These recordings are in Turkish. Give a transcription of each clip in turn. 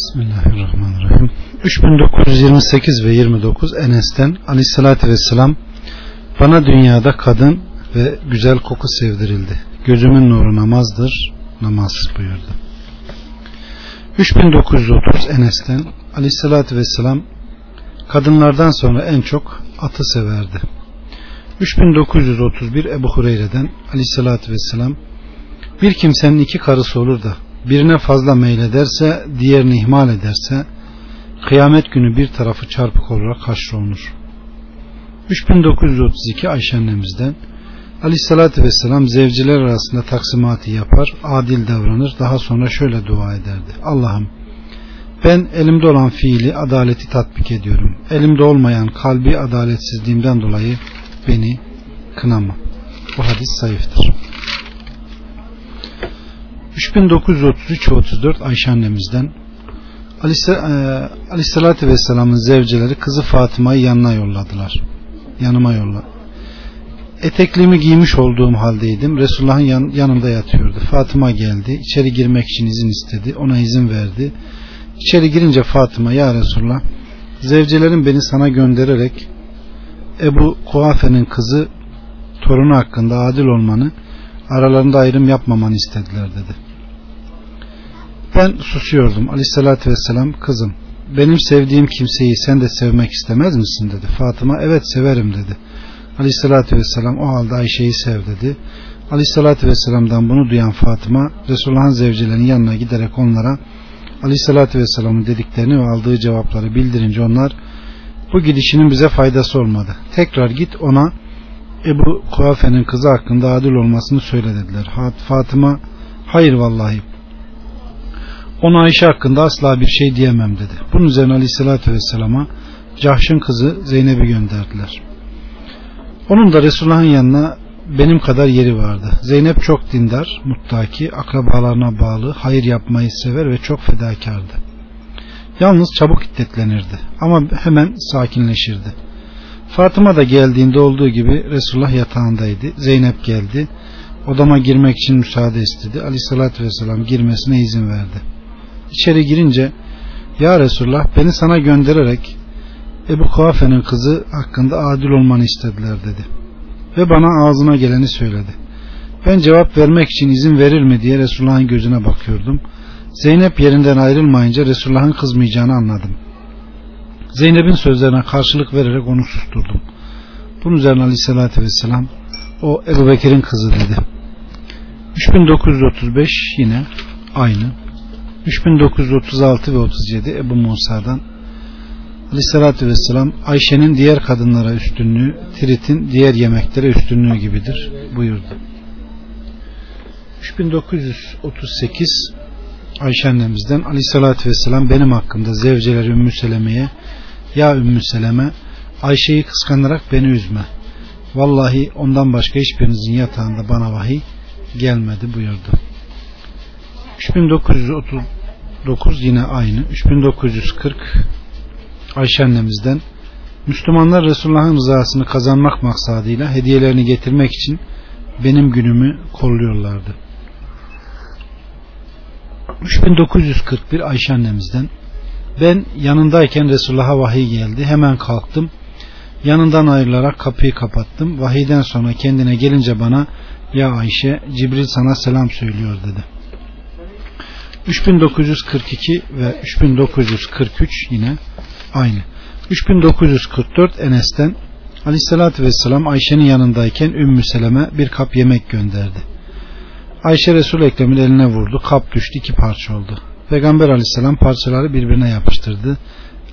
Bismillahirrahmanirrahim. 3928 ve 29 Enes'ten Aleyhisselatü Vesselam bana dünyada kadın ve güzel koku sevdirildi. Gözümün nuru namazdır, namaz buyurdu. 3930 Enes'ten Aleyhisselatü Vesselam kadınlardan sonra en çok atı severdi. 3931 Ebu Hureyre'den Aleyhisselatü Vesselam bir kimsenin iki karısı olur da birine fazla meylederse diğerini ihmal ederse kıyamet günü bir tarafı çarpık olarak haşrolunur. 3932 Ayşe annemizden Aleyhissalatü Vesselam zevciler arasında taksimatı yapar, adil davranır, daha sonra şöyle dua ederdi. Allah'ım ben elimde olan fiili adaleti tatbik ediyorum. Elimde olmayan kalbi adaletsizliğimden dolayı beni kınama. Bu hadis zayıftır. 3933 34 Ayşe annemizden Aleyhisselatü Vesselam'ın zevceleri kızı Fatıma'yı yanına yolladılar. Yanıma yolla. Etekliğimi giymiş olduğum haldeydim. Resulullah'ın yan, yanında yatıyordu. Fatıma geldi. İçeri girmek için izin istedi. Ona izin verdi. İçeri girince Fatıma ya Resulullah zevcelerin beni sana göndererek Ebu Kuafe'nin kızı torunu hakkında adil olmanı aralarında ayrım yapmamanı istediler dedi. Ben susuyordum. Aleyhissalatü vesselam kızım benim sevdiğim kimseyi sen de sevmek istemez misin dedi. Fatıma evet severim dedi. Aleyhissalatü vesselam o halde Ayşe'yi sev dedi. Aleyhissalatü vesselam'dan bunu duyan Fatıma Resulullah'ın zevcilerinin yanına giderek onlara Aleyhissalatü vesselamın dediklerini ve aldığı cevapları bildirince onlar bu gidişinin bize faydası olmadı. Tekrar git ona Ebu Kuafe'nin kızı hakkında adil olmasını söyle dediler. Fatıma hayır vallahi ona Ayşe hakkında asla bir şey diyemem dedi. Bunun üzerine Aleyhisselatü Vesselam'a Cahş'ın kızı Zeynep'i gönderdiler. Onun da Resulullah'ın yanına benim kadar yeri vardı. Zeynep çok dindar, muttaki, akrabalarına bağlı, hayır yapmayı sever ve çok fedakardı. Yalnız çabuk hiddetlenirdi ama hemen sakinleşirdi. Fatıma da geldiğinde olduğu gibi Resulullah yatağındaydı. Zeynep geldi. Odama girmek için müsaade istedi. Aleyhissalatü vesselam girmesine izin verdi. İçeri girince Ya Resulullah beni sana göndererek Ebu Kuafe'nin kızı hakkında adil olmanı istediler dedi. Ve bana ağzına geleni söyledi. Ben cevap vermek için izin verir mi diye Resulullah'ın gözüne bakıyordum. Zeynep yerinden ayrılmayınca Resulullah'ın kızmayacağını anladım. Zeynep'in sözlerine karşılık vererek onu susturdum. Bunun üzerine aleyhissalatü vesselam o Ebu Bekir'in kızı dedi. 3935 yine aynı. 3936 ve 37 Ebu Musa'dan Aleyhissalatü Vesselam Ayşe'nin diğer kadınlara üstünlüğü Tirit'in diğer yemeklere üstünlüğü gibidir buyurdu. 3938 Ayşe annemizden Aleyhissalatü Vesselam benim hakkımda zevceleri Ümmü Seleme'ye ya Ümmü Seleme Ayşe'yi kıskanarak beni üzme. Vallahi ondan başka hiçbirinizin yatağında bana vahiy gelmedi buyurdu. 3939 yine aynı. 3940 Ayşe annemizden Müslümanlar Resulullah'ın rızasını kazanmak maksadıyla hediyelerini getirmek için benim günümü kolluyorlardı. 3941 Ayşe annemizden ben yanındayken Resulullah'a vahiy geldi. Hemen kalktım. Yanından ayrılarak kapıyı kapattım. Vahiyden sonra kendine gelince bana ya Ayşe Cibril sana selam söylüyor dedi. 3942 ve 3943 yine aynı. 3944 Enes'ten Aleyhisselatü Vesselam Ayşe'nin yanındayken Ümmü Seleme bir kap yemek gönderdi. Ayşe Resul Ekrem'in eline vurdu. Kap düştü iki parça oldu. Peygamber Aleyhisselam parçaları birbirine yapıştırdı.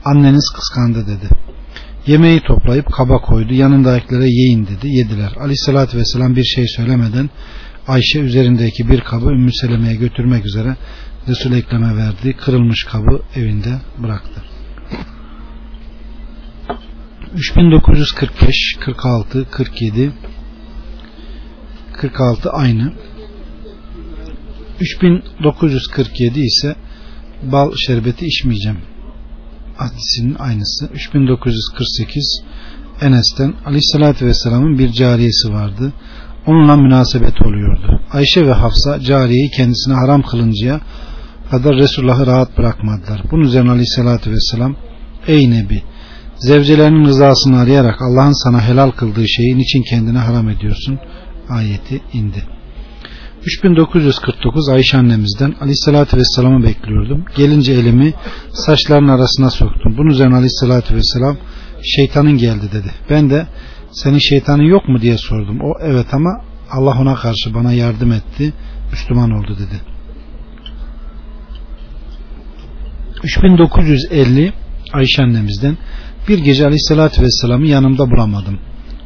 Anneniz kıskandı dedi. Yemeği toplayıp kaba koydu. Yanındakilere yiyin dedi. Yediler. Aleyhisselatü Vesselam bir şey söylemeden Ayşe üzerindeki bir kabı Ümmü Seleme'ye götürmek üzere Resul Ekrem'e verdi. Kırılmış kabı evinde bıraktı. 3945, 46, 47, 46 aynı. 3947 ise bal şerbeti içmeyeceğim. Hadisinin aynısı. 3948 Enes'ten Aleyhisselatü Vesselam'ın bir cariyesi vardı. Onunla münasebet oluyordu. Ayşe ve Hafsa cariyeyi kendisine haram kılıncaya kadar Resulullah'ı rahat bırakmadılar. Bunun üzerine aleyhissalatü vesselam Ey Nebi zevcelerinin rızasını arayarak Allah'ın sana helal kıldığı şeyi niçin kendine haram ediyorsun? Ayeti indi. 3949 Ayşe annemizden Aleyhisselatü Vesselam'ı bekliyordum. Gelince elimi saçların arasına soktum. Bunun üzerine Aleyhisselatü Vesselam şeytanın geldi dedi. Ben de senin şeytanın yok mu diye sordum. O evet ama Allah ona karşı bana yardım etti. Müslüman oldu dedi. 3950 Ayşe annemizden bir gece Aleyhisselatü Vesselam'ı yanımda bulamadım.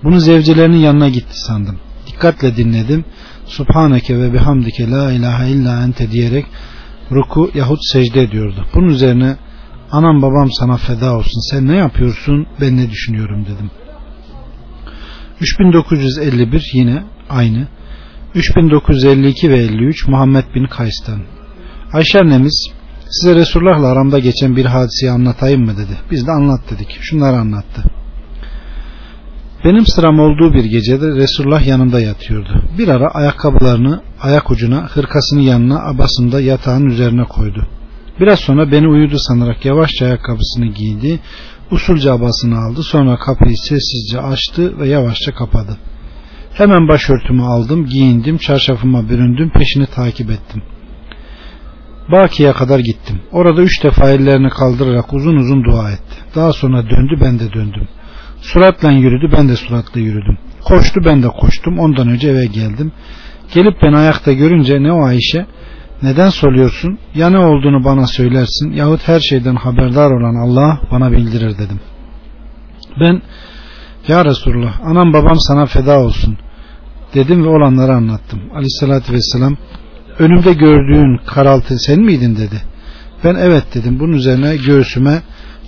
Bunu zevcelerinin yanına gitti sandım. Dikkatle dinledim. Subhaneke ve bihamdike la ilahe illa ente diyerek ruku yahut secde ediyordu. Bunun üzerine anam babam sana feda olsun sen ne yapıyorsun ben ne düşünüyorum dedim. 3951 yine aynı. 3952 ve 53 Muhammed bin Kays'tan. Ayşe annemiz size Resulullah'la aramda geçen bir hadiseyi anlatayım mı dedi. Biz de anlat dedik. Şunları anlattı. Benim sıram olduğu bir gecede Resulullah yanında yatıyordu. Bir ara ayakkabılarını ayak ucuna, hırkasını yanına, abasını da yatağın üzerine koydu. Biraz sonra beni uyudu sanarak yavaşça ayakkabısını giydi, usulca abasını aldı, sonra kapıyı sessizce açtı ve yavaşça kapadı. Hemen başörtümü aldım, giyindim, çarşafıma büründüm, peşini takip ettim. Baki'ye kadar gittim. Orada üç defa ellerini kaldırarak uzun uzun dua etti. Daha sonra döndü, ben de döndüm. Suratla yürüdü ben de suratla yürüdüm. Koştu ben de koştum. Ondan önce eve geldim. Gelip beni ayakta görünce ne o Ayşe? Neden soruyorsun? Ya ne olduğunu bana söylersin yahut her şeyden haberdar olan Allah bana bildirir dedim. Ben ya Resulullah anam babam sana feda olsun dedim ve olanları anlattım. Aleyhissalatü vesselam önümde gördüğün karaltı sen miydin dedi. Ben evet dedim. Bunun üzerine göğsüme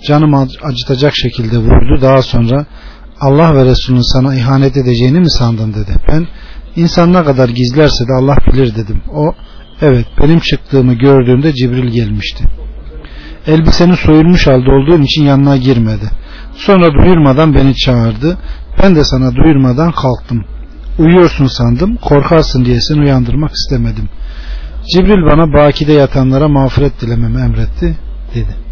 canımı acıtacak şekilde vurdu. Daha sonra Allah ve Resulünün sana ihanet edeceğini mi sandın dedi. Ben insan ne kadar gizlerse de Allah bilir dedim. O evet benim çıktığımı gördüğünde Cibril gelmişti. Elbiseni soyulmuş halde olduğum için yanına girmedi. Sonra duyurmadan beni çağırdı. Ben de sana duyurmadan kalktım. Uyuyorsun sandım. Korkarsın diye seni uyandırmak istemedim. Cibril bana bakide yatanlara mağfiret dilememi emretti dedi.